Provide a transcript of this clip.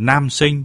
nam sinh.